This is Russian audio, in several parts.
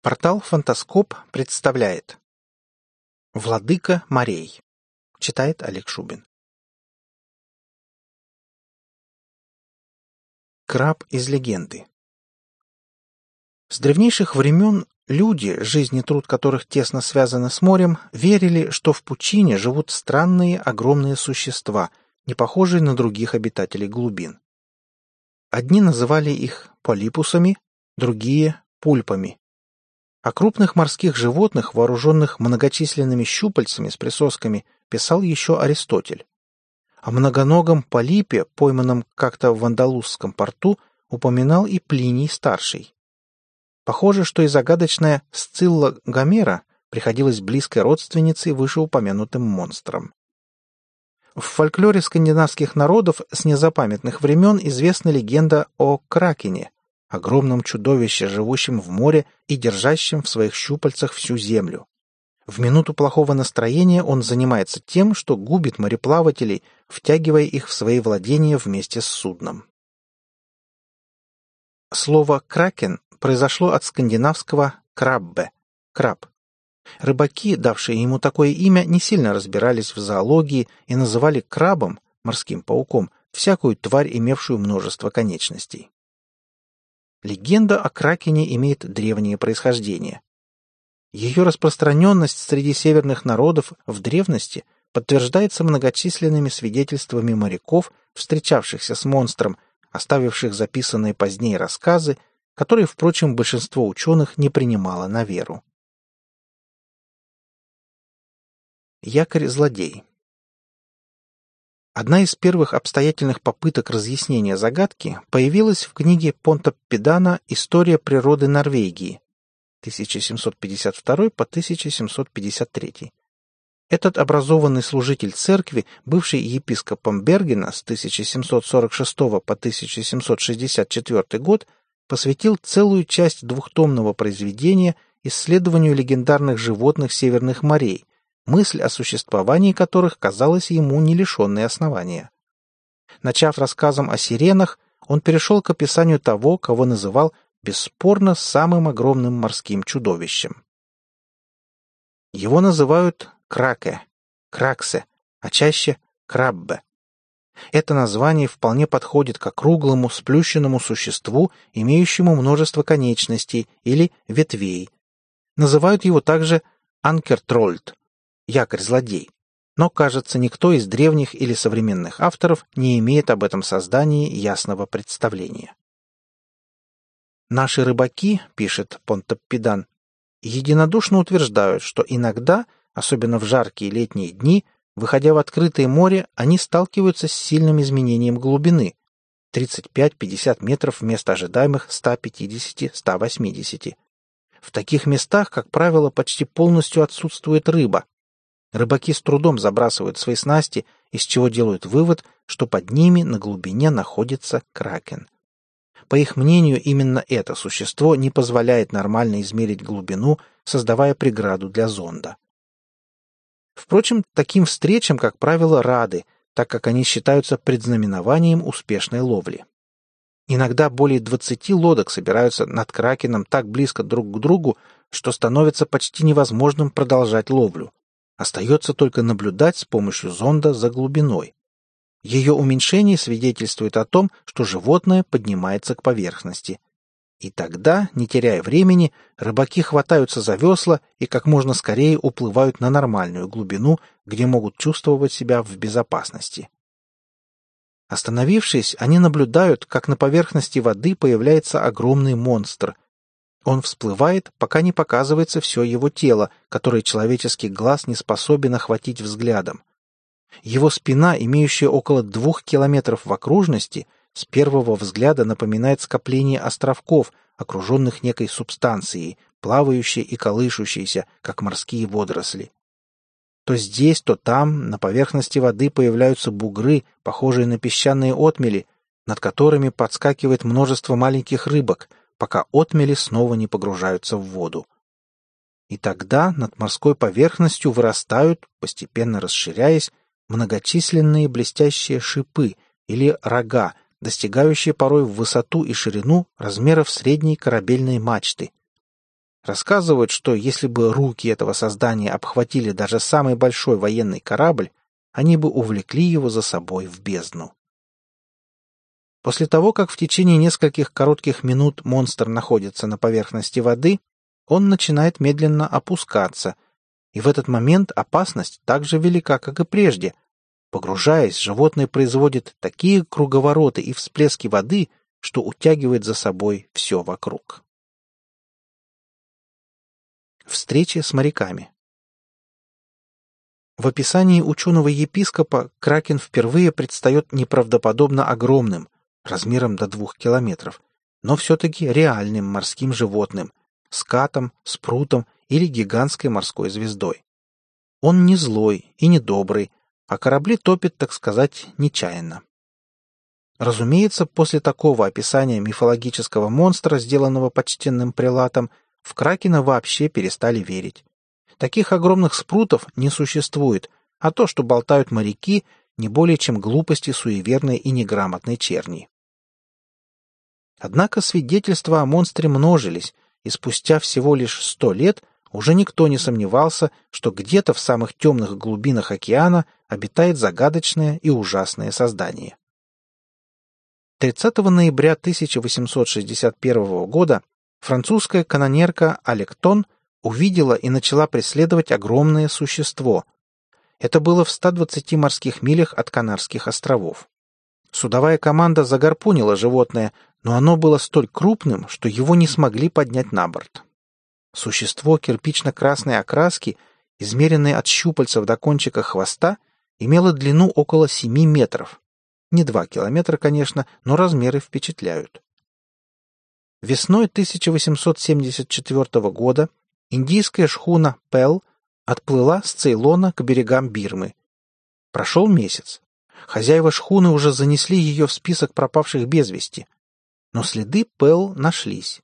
Портал «Фантаскоп» представляет «Владыка морей». Читает Олег Шубин. Краб из легенды. С древнейших времен люди, жизнь труд которых тесно связаны с морем, верили, что в пучине живут странные огромные существа, не похожие на других обитателей глубин. Одни называли их полипусами, другие – пульпами. О крупных морских животных, вооруженных многочисленными щупальцами с присосками, писал еще Аристотель. О многоногом полипе, пойманном как-то в Андалузском порту, упоминал и Плиний Старший. Похоже, что и загадочная Сцилла Гомера приходилась близкой родственницей вышеупомянутым монстрам. В фольклоре скандинавских народов с незапамятных времен известна легенда о Кракене, огромном чудовище, живущем в море и держащем в своих щупальцах всю землю. В минуту плохого настроения он занимается тем, что губит мореплавателей, втягивая их в свои владения вместе с судном. Слово «кракен» произошло от скандинавского «краббе» — «краб». Рыбаки, давшие ему такое имя, не сильно разбирались в зоологии и называли крабом, морским пауком, всякую тварь, имевшую множество конечностей. Легенда о Кракене имеет древнее происхождение. Ее распространенность среди северных народов в древности подтверждается многочисленными свидетельствами моряков, встречавшихся с монстром, оставивших записанные позднее рассказы, которые, впрочем, большинство ученых не принимало на веру. Якорь-злодей Одна из первых обстоятельных попыток разъяснения загадки появилась в книге Понта Педана «История природы Норвегии» 1752 по 1753. Этот образованный служитель церкви, бывший епископом Бергена с 1746 по 1764 год, посвятил целую часть двухтомного произведения исследованию легендарных животных северных морей, мысль о существовании которых казалась ему не лишенной основания. Начав рассказом о сиренах, он перешел к описанию того, кого называл бесспорно самым огромным морским чудовищем. Его называют краке, краксе, а чаще краббе. Это название вполне подходит к округлому, сплющенному существу, имеющему множество конечностей или ветвей. Называют его также анкертрольд, якорь-злодей. Но, кажется, никто из древних или современных авторов не имеет об этом создании ясного представления. Наши рыбаки, пишет Понтоппидан, единодушно утверждают, что иногда, особенно в жаркие летние дни, выходя в открытое море, они сталкиваются с сильным изменением глубины 35-50 метров вместо ожидаемых 150-180. В таких местах, как правило, почти полностью отсутствует рыба, Рыбаки с трудом забрасывают свои снасти, из чего делают вывод, что под ними на глубине находится кракен. По их мнению, именно это существо не позволяет нормально измерить глубину, создавая преграду для зонда. Впрочем, таким встречам, как правило, рады, так как они считаются предзнаменованием успешной ловли. Иногда более 20 лодок собираются над кракеном так близко друг к другу, что становится почти невозможным продолжать ловлю. Остается только наблюдать с помощью зонда за глубиной. Ее уменьшение свидетельствует о том, что животное поднимается к поверхности. И тогда, не теряя времени, рыбаки хватаются за весла и как можно скорее уплывают на нормальную глубину, где могут чувствовать себя в безопасности. Остановившись, они наблюдают, как на поверхности воды появляется огромный монстр – он всплывает, пока не показывается все его тело, которое человеческий глаз не способен охватить взглядом. Его спина, имеющая около двух километров в окружности, с первого взгляда напоминает скопление островков, окруженных некой субстанцией, плавающей и колышущейся, как морские водоросли. То здесь, то там, на поверхности воды появляются бугры, похожие на песчаные отмели, над которыми подскакивает множество маленьких рыбок, пока отмели снова не погружаются в воду. И тогда над морской поверхностью вырастают, постепенно расширяясь, многочисленные блестящие шипы или рога, достигающие порой в высоту и ширину размеров средней корабельной мачты. Рассказывают, что если бы руки этого создания обхватили даже самый большой военный корабль, они бы увлекли его за собой в бездну. После того, как в течение нескольких коротких минут монстр находится на поверхности воды, он начинает медленно опускаться, и в этот момент опасность так же велика, как и прежде. Погружаясь, животное производит такие круговороты и всплески воды, что утягивает за собой все вокруг. Встречи с моряками В описании ученого-епископа Кракен впервые предстает неправдоподобно огромным, размером до двух километров, но все-таки реальным морским животным, скатом, спрутом или гигантской морской звездой. Он не злой и не добрый, а корабли топит, так сказать, нечаянно. Разумеется, после такого описания мифологического монстра, сделанного почтенным прилатом, в Кракена вообще перестали верить. Таких огромных спрутов не существует, а то, что болтают моряки, не более чем глупости суеверной и неграмотной черни. Однако свидетельства о монстре множились, и спустя всего лишь сто лет уже никто не сомневался, что где-то в самых темных глубинах океана обитает загадочное и ужасное создание. 30 ноября 1861 года французская канонерка Алектон увидела и начала преследовать огромное существо. Это было в 120 морских милях от Канарских островов. Судовая команда загарпунила животное, но оно было столь крупным, что его не смогли поднять на борт. Существо кирпично-красной окраски, измеренное от щупальцев до кончика хвоста, имело длину около 7 метров. Не 2 километра, конечно, но размеры впечатляют. Весной 1874 года индийская шхуна «Пел» отплыла с Цейлона к берегам Бирмы. Прошел месяц. Хозяева шхуны уже занесли ее в список пропавших без вести. Но следы Пел нашлись.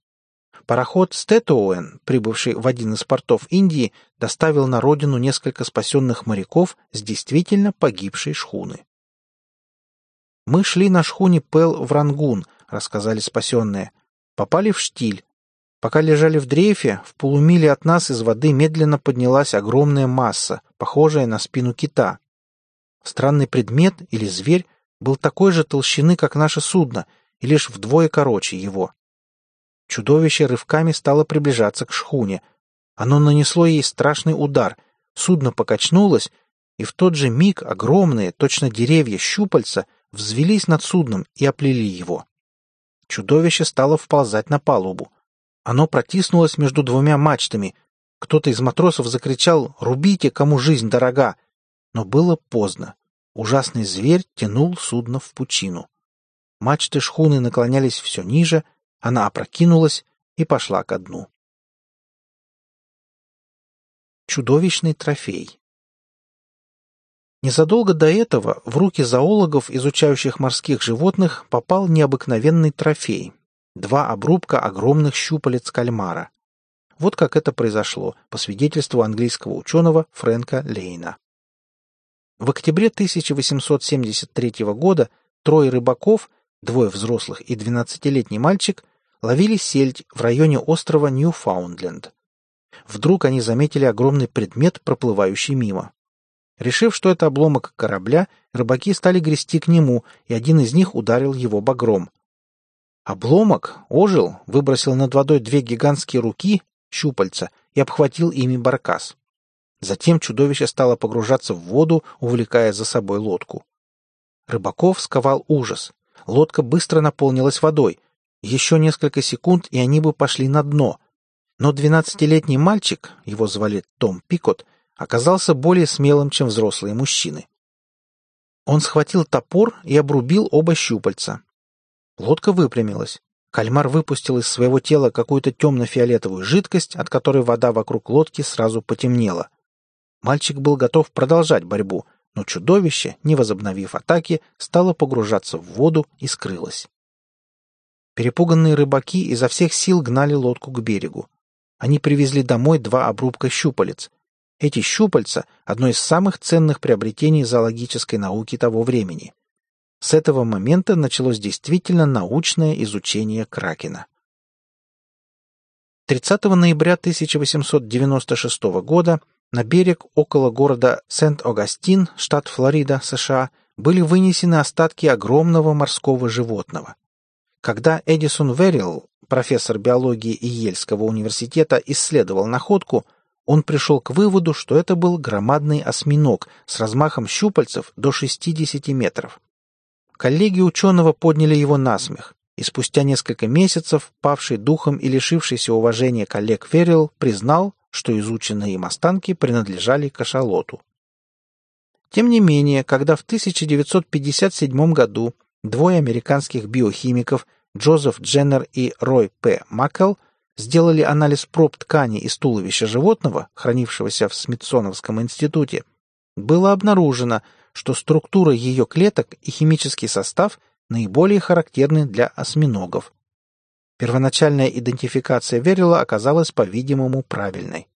Пароход Стетоуэн, прибывший в один из портов Индии, доставил на родину несколько спасенных моряков с действительно погибшей шхуны. «Мы шли на шхуне Пел в Рангун», — рассказали спасенные. Попали в штиль. Пока лежали в дрейфе, в полумиле от нас из воды медленно поднялась огромная масса, похожая на спину кита. Странный предмет или зверь был такой же толщины, как наше судно, и лишь вдвое короче его. Чудовище рывками стало приближаться к шхуне. Оно нанесло ей страшный удар. Судно покачнулось, и в тот же миг огромные, точно деревья, щупальца взвелись над судном и оплели его. Чудовище стало вползать на палубу. Оно протиснулось между двумя мачтами. Кто-то из матросов закричал «Рубите, кому жизнь дорога!» Но было поздно. Ужасный зверь тянул судно в пучину. Мачты шхуны наклонялись все ниже, она опрокинулась и пошла ко дну. Чудовищный трофей Незадолго до этого в руки зоологов, изучающих морских животных, попал необыкновенный трофей — два обрубка огромных щупалец кальмара. Вот как это произошло, по свидетельству английского ученого Фрэнка Лейна. В октябре 1873 года трое рыбаков, двое взрослых и двенадцатилетний мальчик, ловили сельдь в районе острова Ньюфаундленд. Вдруг они заметили огромный предмет, проплывающий мимо. Решив, что это обломок корабля, рыбаки стали грести к нему, и один из них ударил его багром. Обломок ожил, выбросил над водой две гигантские руки, щупальца, и обхватил ими баркас. Затем чудовище стало погружаться в воду, увлекая за собой лодку. Рыбаков сковал ужас. Лодка быстро наполнилась водой. Еще несколько секунд, и они бы пошли на дно. Но двенадцатилетний мальчик, его звали Том Пикот, оказался более смелым, чем взрослые мужчины. Он схватил топор и обрубил оба щупальца. Лодка выпрямилась. Кальмар выпустил из своего тела какую-то темно-фиолетовую жидкость, от которой вода вокруг лодки сразу потемнела. Мальчик был готов продолжать борьбу, но чудовище, не возобновив атаки, стало погружаться в воду и скрылось. Перепуганные рыбаки изо всех сил гнали лодку к берегу. Они привезли домой два обрубка щупалец, эти щупальца – одно из самых ценных приобретений зоологической науки того времени. С этого момента началось действительно научное изучение кракена. 30 ноября 1896 года на берег около города Сент-Огастин, штат Флорида, США, были вынесены остатки огромного морского животного. Когда Эдисон Верилл, профессор биологии Йельского университета, исследовал находку, он пришел к выводу, что это был громадный осьминог с размахом щупальцев до 60 метров. Коллеги ученого подняли его на смех и спустя несколько месяцев павший духом и лишившийся уважения коллег Феррилл признал, что изученные им останки принадлежали кашалоту. Тем не менее, когда в 1957 году двое американских биохимиков Джозеф Дженнер и Рой П. Маккел сделали анализ проб ткани из туловища животного, хранившегося в Смитсоновском институте, было обнаружено, что структура ее клеток и химический состав – наиболее характерны для осьминогов. Первоначальная идентификация Верила оказалась, по-видимому, правильной.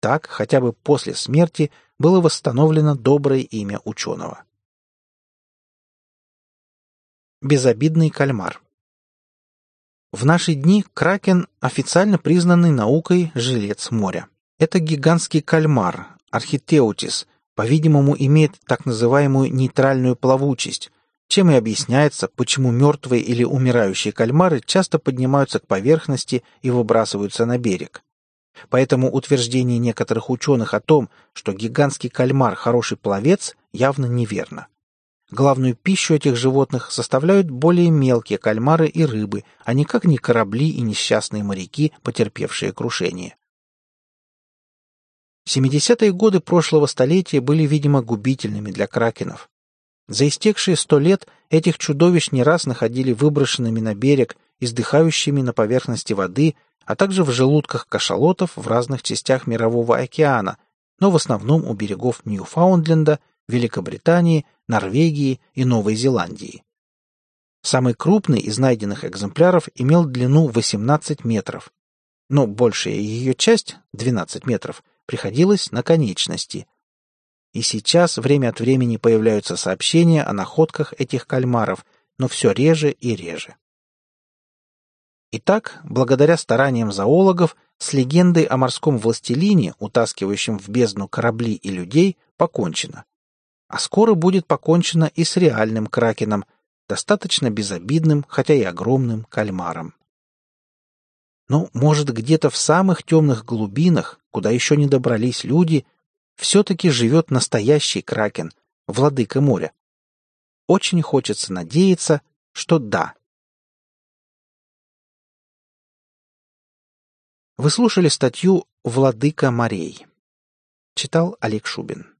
Так, хотя бы после смерти, было восстановлено доброе имя ученого. Безобидный кальмар В наши дни кракен – официально признанный наукой жилец моря. Это гигантский кальмар, архитеутис, по-видимому, имеет так называемую нейтральную плавучесть, чем и объясняется, почему мертвые или умирающие кальмары часто поднимаются к поверхности и выбрасываются на берег. Поэтому утверждение некоторых ученых о том, что гигантский кальмар – хороший пловец, явно неверно. Главную пищу этих животных составляют более мелкие кальмары и рыбы, а никак не корабли и несчастные моряки, потерпевшие крушение. 70-е годы прошлого столетия были, видимо, губительными для кракенов. За истекшие сто лет этих чудовищ не раз находили выброшенными на берег, издыхающими на поверхности воды, а также в желудках кашалотов в разных частях Мирового океана, но в основном у берегов Ньюфаундленда, Великобритании, Норвегии и Новой Зеландии. Самый крупный из найденных экземпляров имел длину 18 метров, но большая ее часть, 12 метров, приходилась на конечности, и сейчас время от времени появляются сообщения о находках этих кальмаров, но все реже и реже. Итак, благодаря стараниям зоологов, с легендой о морском властелине, утаскивающем в бездну корабли и людей, покончено. А скоро будет покончено и с реальным кракеном, достаточно безобидным, хотя и огромным кальмаром. Но, может, где-то в самых темных глубинах, куда еще не добрались люди, все-таки живет настоящий кракен, владыка моря. Очень хочется надеяться, что да. Вы слушали статью «Владыка морей». Читал Олег Шубин.